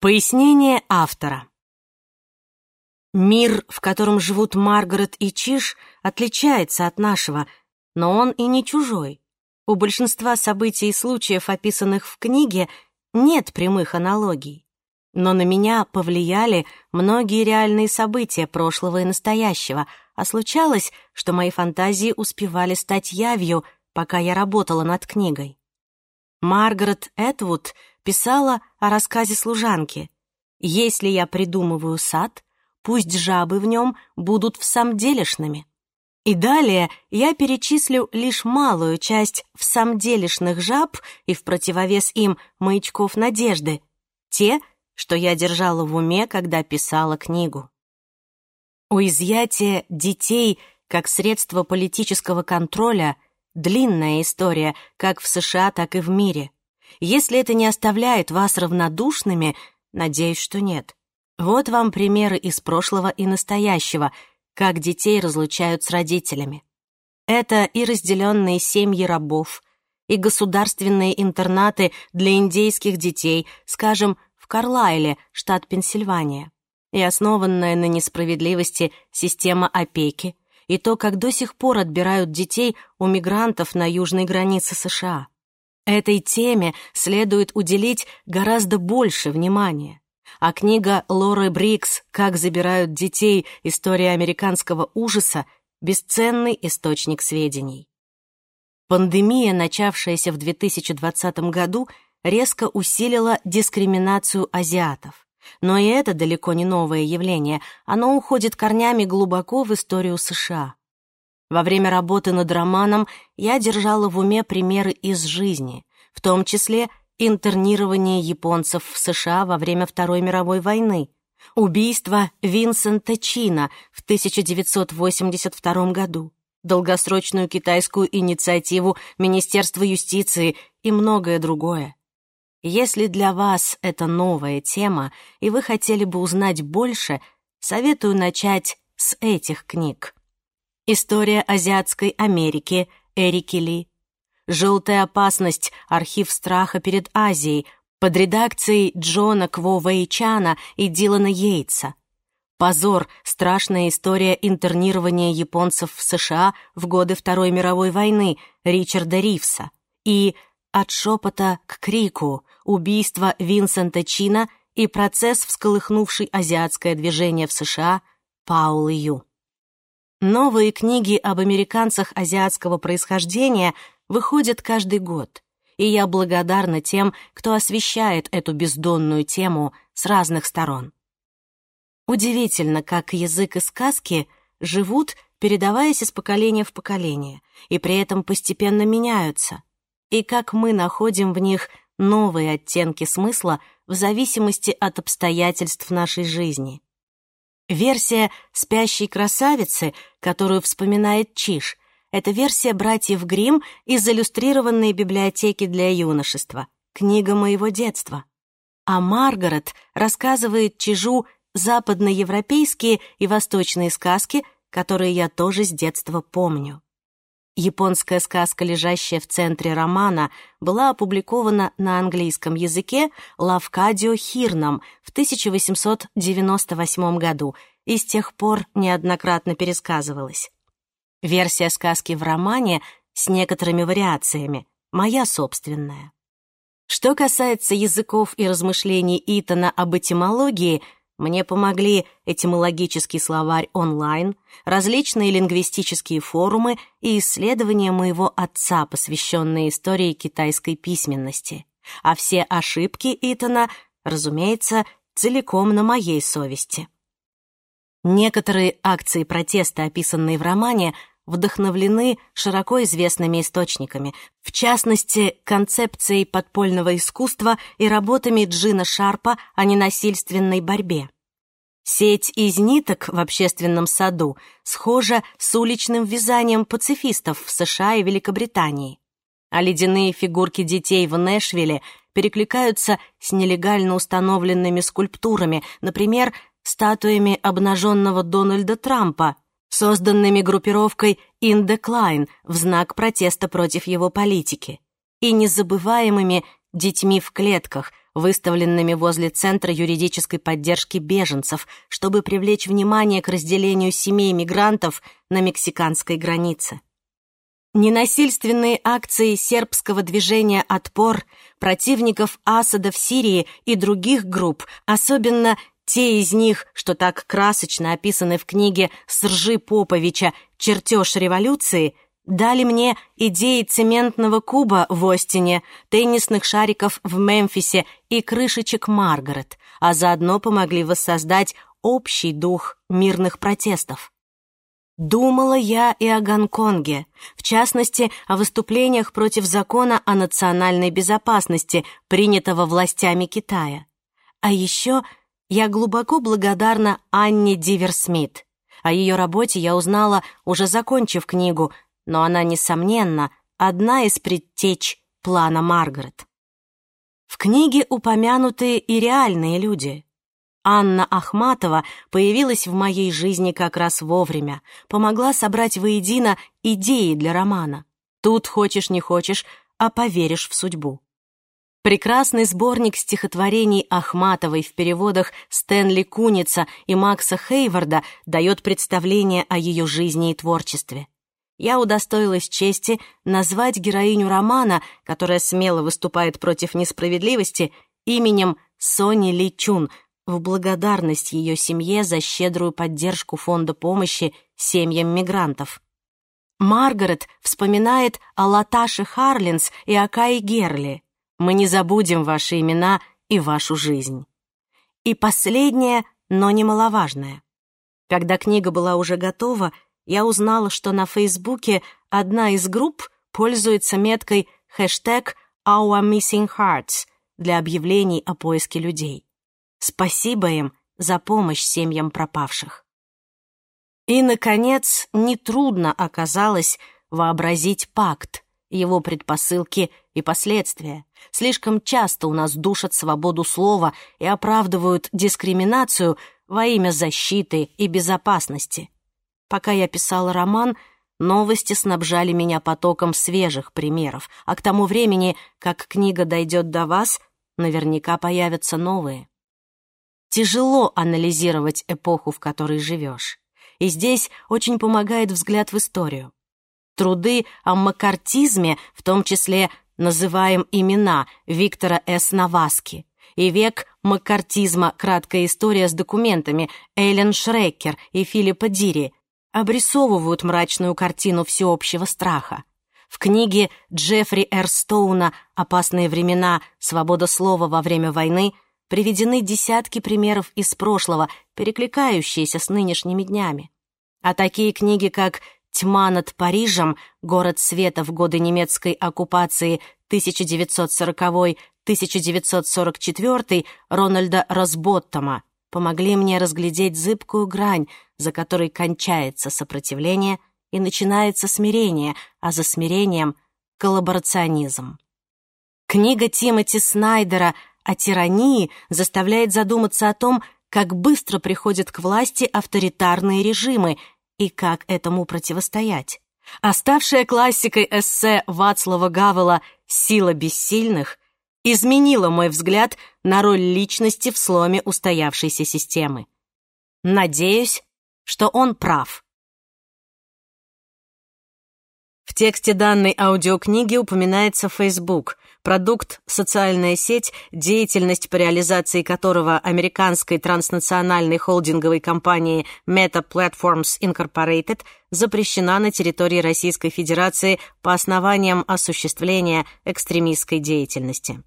Пояснение автора. Мир, в котором живут Маргарет и Чиш, отличается от нашего, но он и не чужой. У большинства событий и случаев, описанных в книге, нет прямых аналогий. Но на меня повлияли многие реальные события прошлого и настоящего, а случалось, что мои фантазии успевали стать явью, пока я работала над книгой. Маргарет Этвуд писала о рассказе служанки. Если я придумываю сад, пусть жабы в нем будут в самом делешными. И далее я перечислю лишь малую часть в самом делешных жаб и в противовес им маячков надежды, те, что я держала в уме, когда писала книгу. У изъятия детей как средство политического контроля длинная история как в США, так и в мире – если это не оставляет вас равнодушными, надеюсь, что нет. Вот вам примеры из прошлого и настоящего, как детей разлучают с родителями. Это и разделенные семьи рабов, и государственные интернаты для индейских детей, скажем, в Карлайле, штат Пенсильвания, и основанная на несправедливости система опеки, и то, как до сих пор отбирают детей у мигрантов на южной границе США. Этой теме следует уделить гораздо больше внимания. А книга Лоры Брикс «Как забирают детей. История американского ужаса» — бесценный источник сведений. Пандемия, начавшаяся в 2020 году, резко усилила дискриминацию азиатов. Но и это далеко не новое явление, оно уходит корнями глубоко в историю США. Во время работы над романом я держала в уме примеры из жизни, в том числе интернирование японцев в США во время Второй мировой войны, убийство Винсента Чина в 1982 году, долгосрочную китайскую инициативу Министерства юстиции и многое другое. Если для вас это новая тема, и вы хотели бы узнать больше, советую начать с этих книг. История Азиатской Америки Эрики Ли. Желтая опасность. Архив страха перед Азией. Под редакцией Джона Кво Вэйчана и Дилана Йейтса. Позор. Страшная история интернирования японцев в США в годы Второй мировой войны Ричарда Ривса. И «От шепота к крику. Убийство Винсента Чина и процесс, всколыхнувший азиатское движение в США, Паулы Ю. Новые книги об американцах азиатского происхождения выходят каждый год, и я благодарна тем, кто освещает эту бездонную тему с разных сторон. Удивительно, как язык и сказки живут, передаваясь из поколения в поколение, и при этом постепенно меняются, и как мы находим в них новые оттенки смысла в зависимости от обстоятельств нашей жизни. Версия «Спящей красавицы», которую вспоминает Чиш, это версия «Братьев Гримм» из иллюстрированной библиотеки для юношества, книга моего детства. А Маргарет рассказывает Чижу западноевропейские и восточные сказки, которые я тоже с детства помню. Японская сказка, лежащая в центре романа, была опубликована на английском языке Лавкадио Хирном в 1898 году и с тех пор неоднократно пересказывалась. Версия сказки в романе с некоторыми вариациями, моя собственная. Что касается языков и размышлений Итана об этимологии — мне помогли этимологический словарь онлайн, различные лингвистические форумы и исследования моего отца, посвященные истории китайской письменности. А все ошибки Итана, разумеется, целиком на моей совести. Некоторые акции протеста, описанные в романе, вдохновлены широко известными источниками, в частности, концепцией подпольного искусства и работами Джина Шарпа о ненасильственной борьбе. Сеть из ниток в общественном саду схожа с уличным вязанием пацифистов в США и Великобритании. А ледяные фигурки детей в Нэшвилле перекликаются с нелегально установленными скульптурами, например, статуями обнаженного Дональда Трампа созданными группировкой «Индеклайн» в знак протеста против его политики, и незабываемыми «Детьми в клетках», выставленными возле Центра юридической поддержки беженцев, чтобы привлечь внимание к разделению семей мигрантов на мексиканской границе. Ненасильственные акции сербского движения «Отпор», противников Асада в Сирии и других групп, особенно те из них, что так красочно описаны в книге Сржи Поповича «Чертеж революции», дали мне идеи цементного куба в Остине, теннисных шариков в Мемфисе и крышечек Маргарет, а заодно помогли воссоздать общий дух мирных протестов. Думала я и о Гонконге, в частности, о выступлениях против закона о национальной безопасности, принятого властями Китая. А еще я глубоко благодарна Анне Диверсмит. О ее работе я узнала, уже закончив книгу, но она, несомненно, одна из предтеч плана Маргарет. В книге упомянуты и реальные люди. Анна Ахматова появилась в моей жизни как раз вовремя, помогла собрать воедино идеи для романа. Тут хочешь не хочешь, а поверишь в судьбу. Прекрасный сборник стихотворений Ахматовой в переводах Стэнли Куница и Макса Хейварда дает представление о ее жизни и творчестве. Я удостоилась чести назвать героиню романа, которая смело выступает против несправедливости, именем Сони Ли Чун в благодарность ее семье за щедрую поддержку фонда помощи семьям мигрантов. Маргарет вспоминает о Латаше Харлинс и о Кае Герли — мы не забудем ваши имена и вашу жизнь. И последнее, но немаловажное. Когда книга была уже готова, я узнала, что на Фейсбуке одна из групп пользуется меткой хэштег «Our Missing Hearts» для объявлений о поиске людей. Спасибо им за помощь семьям пропавших. И, наконец, нетрудно оказалось вообразить пакт, его предпосылки и последствия. Слишком часто у нас душат свободу слова и оправдывают дискриминацию во имя защиты и безопасности. Пока я писала роман, новости снабжали меня потоком свежих примеров, а к тому времени, как книга дойдет до вас, наверняка появятся новые. Тяжело анализировать эпоху, в которой живешь. И здесь очень помогает взгляд в историю труды о макартизме, в том числе называем имена Виктора С. Наваски, и век макартизма «Краткая история с документами» Эллен Шрекер и Филиппа Дири обрисовывают мрачную картину всеобщего страха. В книге Джеффри Р. Стоуна «Опасные времена. Свобода слова во время войны» приведены десятки примеров из прошлого, перекликающиеся с нынешними днями. А такие книги, как «Тьма над Парижем», город света в годы немецкой оккупации 1940-1944 Рональда Росботтома помогли мне разглядеть зыбкую грань, за которой кончается сопротивление и начинается смирение, а за смирением — коллаборационизм. Книга Тимоти Снайдера о тирании заставляет задуматься о том, как быстро приходят к власти авторитарные режимы — и как этому противостоять. Оставшая классикой эссе Вацлава Гавела «Сила бессильных» изменила мой взгляд на роль личности в сломе устоявшейся системы. Надеюсь, что он прав. тексте данной аудиокниги упоминается Facebook, продукт «Социальная сеть», деятельность по реализации которого американской транснациональной холдинговой компании Meta Platforms Incorporated запрещена на территории Российской Федерации по основаниям осуществления экстремистской деятельности.